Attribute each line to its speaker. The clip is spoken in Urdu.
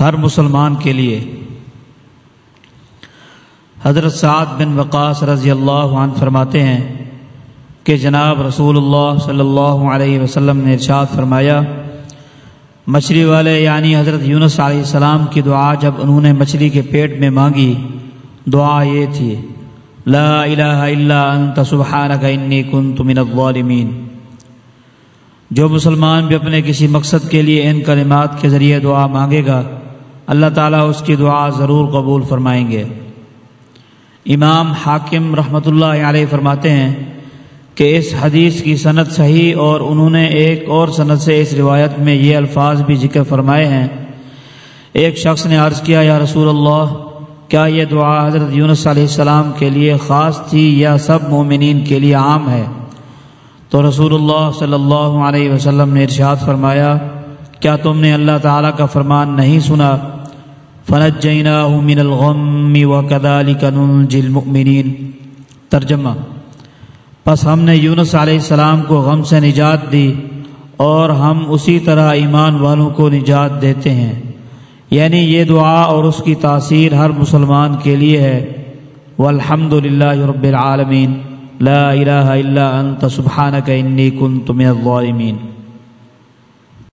Speaker 1: ہر مسلمان کے لیے۔ حضرت سعد بن وقاص رضی اللہ عنہ فرماتے ہیں کہ جناب رسول اللہ صلی اللہ علیہ وسلم نے ارشاد فرمایا، مچھلی والے یعنی حضرت یونس علیہ السلام کی دعا جب انہوں نے مچھلی کے پیٹ میں مانگی، دعا یہ تھی، لا الہ الا انت سبحانک انی کنت من الظالمین۔ جو مسلمان بھی اپنے کسی مقصد کے لیے ان کلمات کے ذریعے دعا مانگے گا اللہ تعالیٰ اس کی دعا ضرور قبول فرمائیں گے۔ امام حاکم رحمۃ اللہ علیہ فرماتے ہیں کہ اس حدیث کی صنعت صحیح اور انہوں نے ایک اور صنعت سے اس روایت میں یہ الفاظ بھی ذکر فرمائے ہیں۔ ایک شخص نے عرض کیا، یا رسول اللہ، کیا یہ دعا حضرت یونس علیہ السلام کے لیے خاص تھی یا سب مومنین کے لیے عام ہے؟ تو رسول اللہ صلی اللہ علیہ وسلم نے ارشاد فرمایا، کیا تم نے اللہ تعالیٰ کا فرمان نہیں سنا؟ فنت جینا من الغم و کدال کنون المؤمنین۔ ترجمہ بس ہم نے یونس علیہ السلام کو غم سے نجات دی اور ہم اسی طرح ایمان والوں کو نجات دیتے ہیں۔ یعنی یہ دعا اور اس کی تاثیر ہر مسلمان کے لیے ہے۔ والحمد للہ رب العالمین۔ لا الہ الا انت، سبحانک انی کنت من الظالمین۔